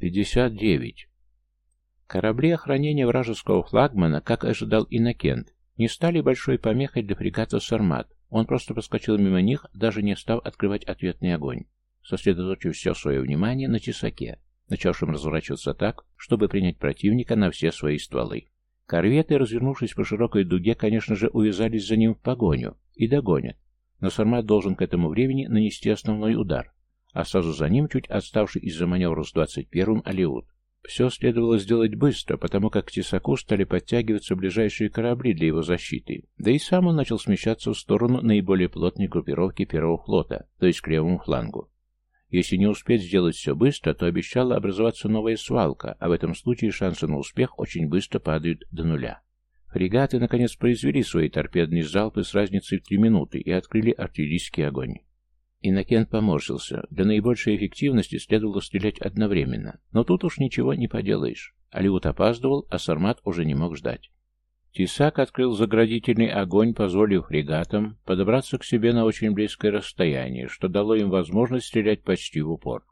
59. Корабли охранения вражеского флагмана, как ожидал Иннокент, не стали большой помехой для фрегата «Сармат». Он просто проскочил мимо них, даже не став открывать ответный огонь, сосредоточив все свое внимание на тесаке, начавшем разворачиваться так, чтобы принять противника на все свои стволы. Корветы, развернувшись по широкой дуге, конечно же, увязались за ним в погоню и догонят, но «Сармат» должен к этому времени нанести основной удар, а сразу за ним чуть отставший из-за маневра с 21-м Алиут. Все следовало сделать быстро, потому как к Тесаку стали подтягиваться ближайшие корабли для его защиты, да и сам он начал смещаться в сторону наиболее плотной группировки первого флота, то есть к левому флангу. Если не успеть сделать все быстро, то обещала образоваться новая свалка, а в этом случае шансы на успех очень быстро падают до нуля. Фрегаты, наконец, произвели свои торпедные залпы с разницей в три минуты и открыли артиллерийский огонь. Иннокент поморщился. Для наибольшей эффективности следовало стрелять одновременно. Но тут уж ничего не поделаешь. Алиут опаздывал, а Сармат уже не мог ждать. Тисак открыл заградительный огонь, позволив фрегатам подобраться к себе на очень близкое расстояние, что дало им возможность стрелять почти в упор.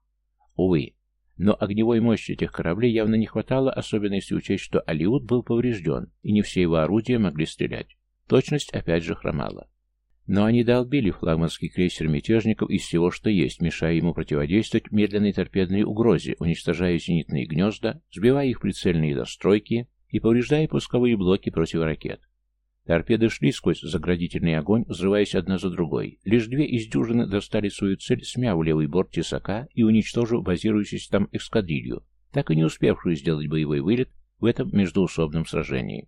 Увы, но огневой мощи этих кораблей явно не хватало, особенно если учесть, что Алиут был поврежден, и не все его орудия могли стрелять. Точность опять же хромала. Но они долбили флагманский крейсер мятежников из всего, что есть, мешая ему противодействовать медленной торпедной угрозе, уничтожая зенитные гнезда, сбивая их прицельные достройки и повреждая пусковые блоки противоракет. Торпеды шли сквозь заградительный огонь, взрываясь одна за другой. Лишь две из дюжины достали свою цель, смяв левый борт тесака и уничтожив базирующуюся там эскадрилью, так и не успевшую сделать боевой вылет в этом междуусобном сражении.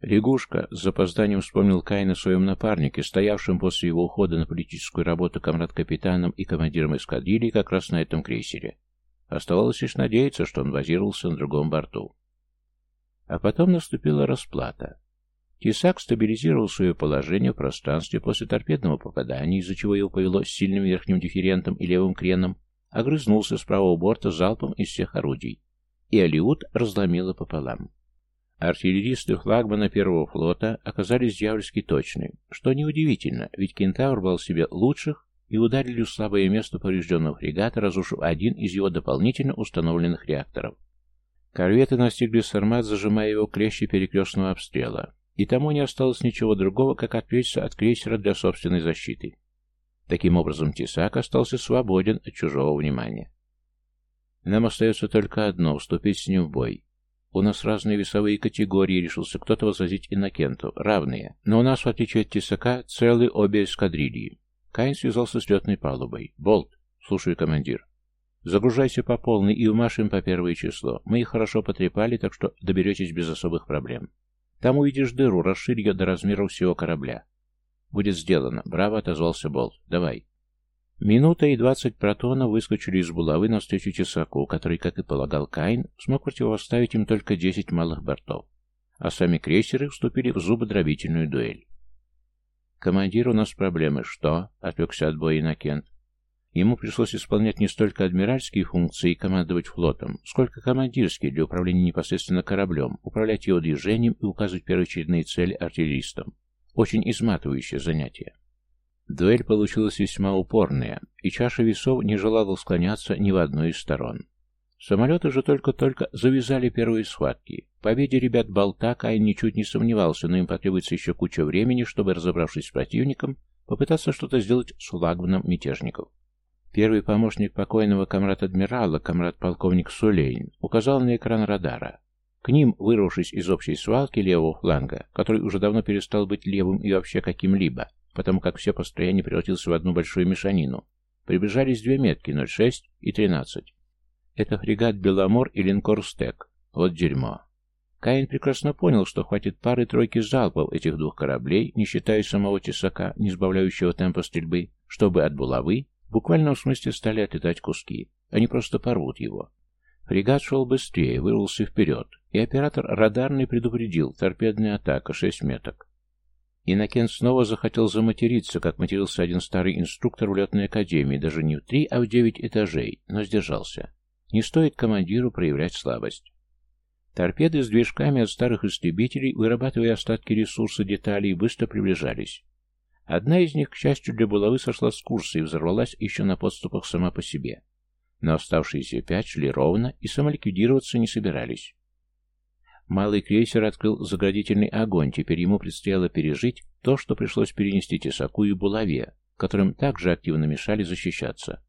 Лягушка с запозданием вспомнил Каина о своем напарнике, стоявшем после его ухода на политическую работу комрад-капитаном и командиром эскадрильи как раз на этом крейсере. Оставалось лишь надеяться, что он базировался на другом борту. А потом наступила расплата. Тесак стабилизировал свое положение в пространстве после торпедного попадания, из-за чего его повело сильным верхним дифферентом и левым креном, огрызнулся с правого борта залпом из всех орудий, и Алиут разломило пополам. Артиллеристы флагмана первого флота оказались дьявольски точны, что неудивительно, ведь Кентавр был себе лучших и ударили в слабое место поврежденного фрегата, разрушив один из его дополнительно установленных реакторов. Корветы настигли Сармат, зажимая его клещи перекрестного обстрела, и тому не осталось ничего другого, как отвлечься от крейсера для собственной защиты. Таким образом, Тесак остался свободен от чужого внимания. Нам остается только одно — вступить с ним в бой. У нас разные весовые категории, решился кто-то возразить Иннокенту. Равные. Но у нас, в отличие от Тесака, целые обе эскадрильи. Кайн связался с летной палубой. «Болт!» «Слушаю, командир». «Загружайся по полной и умашем по первое число. Мы их хорошо потрепали, так что доберетесь без особых проблем. Там увидишь дыру, расширь ее до размеров всего корабля». «Будет сделано», — браво отозвался Болт. «Давай». Минута и двадцать протонов выскочили из булавы навстречу Тесаку, который, как и полагал Каин, смог противоставить им только десять малых бортов, а сами крейсеры вступили в зубодробительную дуэль. «Командир, у нас проблемы». «Что?» — отвлекся от боя Иннокент. Ему пришлось исполнять не столько адмиральские функции и командовать флотом, сколько командирские для управления непосредственно кораблем, управлять его движением и указывать первоочередные цели артиллеристам. Очень изматывающее занятие. Дуэль получилась весьма упорная, и чаша весов не желала склоняться ни в одну из сторон. Самолеты же только-только завязали первые схватки. Победе ребят Болта Кайн ничуть не сомневался, но им потребуется еще куча времени, чтобы, разобравшись с противником, попытаться что-то сделать с флагманом мятежников. Первый помощник покойного комрад-адмирала, комрад-полковник Сулейн, указал на экран радара. К ним, вырвавшись из общей свалки левого фланга, который уже давно перестал быть левым и вообще каким-либо, потому как все построение превратился в одну большую мешанину. Приближались две метки, 06 и 13. Это фрегат «Беломор» и линкор «Стек». Вот дерьмо. Каин прекрасно понял, что хватит пары-тройки залпов этих двух кораблей, не считая самого тесака, не сбавляющего темпа стрельбы, чтобы от булавы в буквальном смысле стали отлетать куски. Они просто порвут его. Фрегат шел быстрее, вырвался вперед, и оператор радарный предупредил, торпедная атака, шесть меток. Иннокент снова захотел заматериться, как матерился один старый инструктор в летной академии, даже не в три, а в девять этажей, но сдержался. Не стоит командиру проявлять слабость. Торпеды с движками от старых истребителей, вырабатывая остатки ресурса деталей, быстро приближались. Одна из них, к счастью для булавы, сошла с курса и взорвалась еще на подступах сама по себе. но оставшиеся пять шли ровно и самоликвидироваться не собирались. Малый крейсер открыл заградительный огонь, теперь ему предстояло пережить то, что пришлось перенести Тесаку и Булаве, которым также активно мешали защищаться.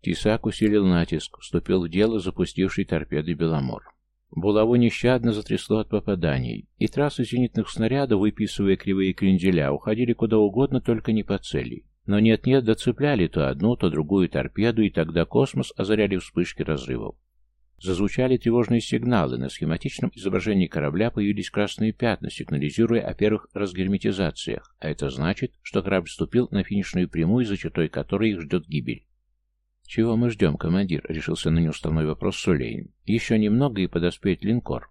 Тесак усилил натиск, вступил в дело запустивший торпеды Беломор. Булаву нещадно затрясло от попаданий, и трассы зенитных снарядов, выписывая кривые кренделя, уходили куда угодно, только не по цели. Но нет-нет, доцепляли то одну, то другую торпеду, и тогда космос озаряли вспышки разрывов. Зазвучали тревожные сигналы, на схематичном изображении корабля появились красные пятна, сигнализируя о первых разгерметизациях, а это значит, что корабль вступил на финишную прямую, за чертой которой их ждет гибель. «Чего мы ждем, командир?» — решился на неуставной вопрос Сулейн. «Еще немного, и подоспеет линкор».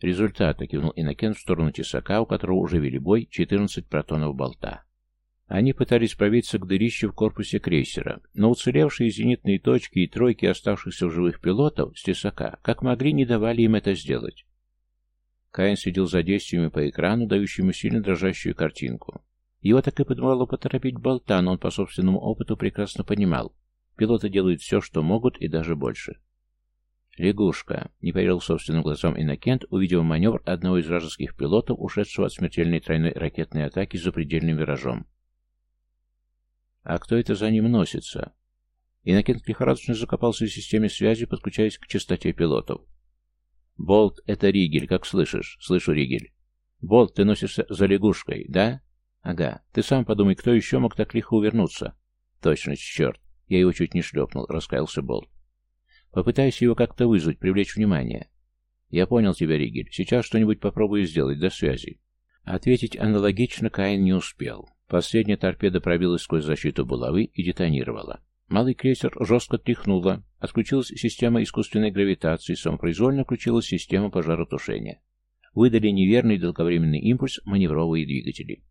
Результат кивнул Иннокен в сторону тесака, у которого уже вели бой 14 протонов болта. Они пытались пробиться к дырищу в корпусе крейсера, но уцелевшие зенитные точки и тройки оставшихся в живых пилотов с тесака как могли не давали им это сделать. Каин следил за действиями по экрану, дающему сильно дрожащую картинку. Его так и подмывало поторопить болта, но он по собственному опыту прекрасно понимал, Пилоты делают все, что могут, и даже больше. «Лягушка», — не поверил собственным глазам Иннокент, увидев маневр одного из вражеских пилотов, ушедшего от смертельной тройной ракетной атаки за предельным виражом. «А кто это за ним носится?» Иннокент лихорадочно закопался в системе связи, подключаясь к частоте пилотов. «Болт, это Ригель, как слышишь?» «Слышу, Ригель». «Болт, ты носишься за лягушкой, да?» «Ага. Ты сам подумай, кто еще мог так лихо увернуться?» «Точно, черт. Я его чуть не шлепнул, раскаялся Болт. Попытайся его как-то вызвать, привлечь внимание. Я понял тебя, Ригель. Сейчас что-нибудь попробую сделать. До связи. Ответить аналогично Каин не успел. Последняя торпеда пробилась сквозь защиту булавы и детонировала. Малый крейсер жестко тряхнуло. Отключилась система искусственной гравитации, самопроизвольно включилась система пожаротушения. Выдали неверный долговременный импульс маневровые двигатели.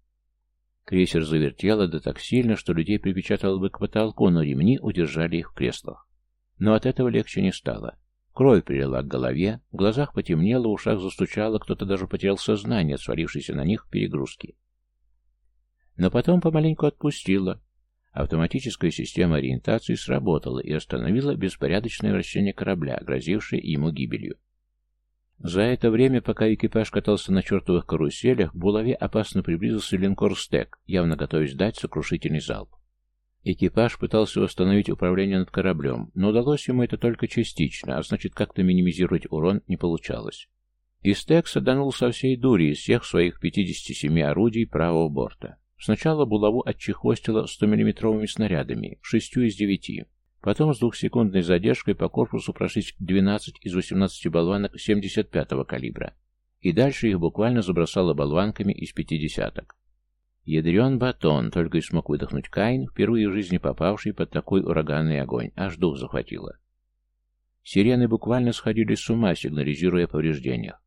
Крейсер завертело да так сильно, что людей припечатало бы к потолку, но ремни удержали их в креслах. Но от этого легче не стало. Кровь прилила к голове, в глазах потемнело, в ушах застучало, кто-то даже потерял сознание от свалившейся на них перегрузки. Но потом помаленьку отпустила. Автоматическая система ориентации сработала и остановила беспорядочное вращение корабля, грозившее ему гибелью. За это время, пока экипаж катался на чертовых каруселях, булаве опасно приблизился линкор «Стек», явно готовясь дать сокрушительный залп. Экипаж пытался восстановить управление над кораблем, но удалось ему это только частично, а значит, как-то минимизировать урон не получалось. И «Стек» саданул со всей дури из всех своих 57 орудий правого борта. Сначала булаву отчехвостило 100-миллиметровыми снарядами, шестью из девяти. Потом с двухсекундной задержкой по корпусу прошлись 12 из 18 болванок 75-го калибра, и дальше их буквально забросало болванками из пятидесяток. Ядрен батон, только и смог выдохнуть Каин, впервые в жизни попавший под такой ураганный огонь, аж дух захватило. Сирены буквально сходили с ума, сигнализируя о повреждениях.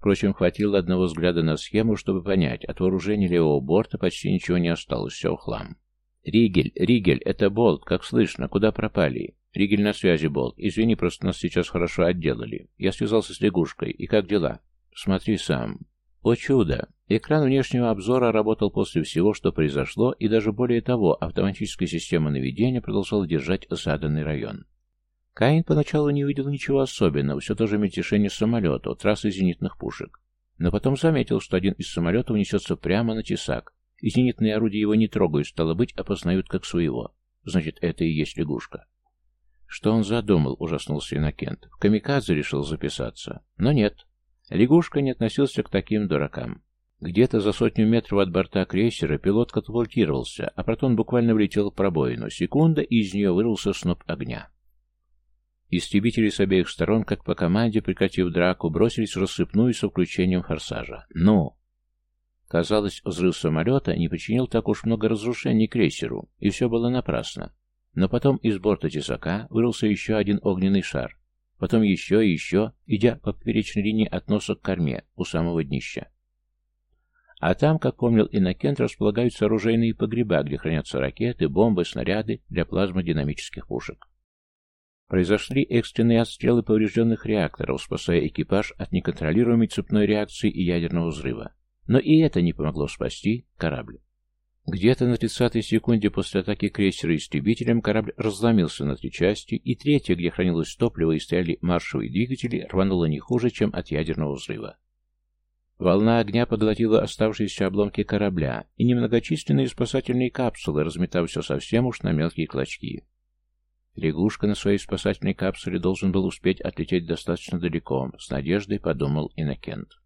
Впрочем, хватило одного взгляда на схему, чтобы понять, от вооружения левого борта почти ничего не осталось, все в хлам. «Ригель, Ригель, это Болт, как слышно, куда пропали?» «Ригель на связи, Болт. Извини, просто нас сейчас хорошо отделали. Я связался с лягушкой. И как дела?» «Смотри сам». «О чудо!» Экран внешнего обзора работал после всего, что произошло, и даже более того, автоматическая система наведения продолжала держать заданный район. Каин поначалу не увидел ничего особенного, все то же мельтешение самолета, трассы зенитных пушек. Но потом заметил, что один из самолетов несется прямо на тесак, и зенитные орудия его не трогают, стало быть, опознают как своего. Значит, это и есть лягушка. Что он задумал, ужаснулся Иннокент. В камикадзе решил записаться. Но нет. Лягушка не относился к таким дуракам. Где-то за сотню метров от борта крейсера пилот катапультировался, а протон буквально влетел в пробоину. Секунда, и из нее вырвался сноп огня. Истребители с обеих сторон, как по команде, прекратив драку, бросились в рассыпную со включением форсажа. «Ну!» Казалось, взрыв самолета не причинил так уж много разрушений крейсеру, и все было напрасно. Но потом из борта тесака вырвался еще один огненный шар, потом еще и еще, идя по поперечной линии от носа к корме, у самого днища. А там, как помнил Иннокент, располагаются оружейные погреба, где хранятся ракеты, бомбы, снаряды для плазмодинамических пушек. Произошли экстренные отстрелы поврежденных реакторов, спасая экипаж от неконтролируемой цепной реакции и ядерного взрыва. Но и это не помогло спасти корабль. Где-то на 30-й секунде после атаки крейсера истребителем корабль разломился на три части, и третья, где хранилось топливо и стояли маршевые двигатели, рванула не хуже, чем от ядерного взрыва. Волна огня поглотила оставшиеся обломки корабля и немногочисленные спасательные капсулы, разметав все совсем уж на мелкие клочки. Лягушка на своей спасательной капсуле должен был успеть отлететь достаточно далеко, с надеждой подумал Иннокент.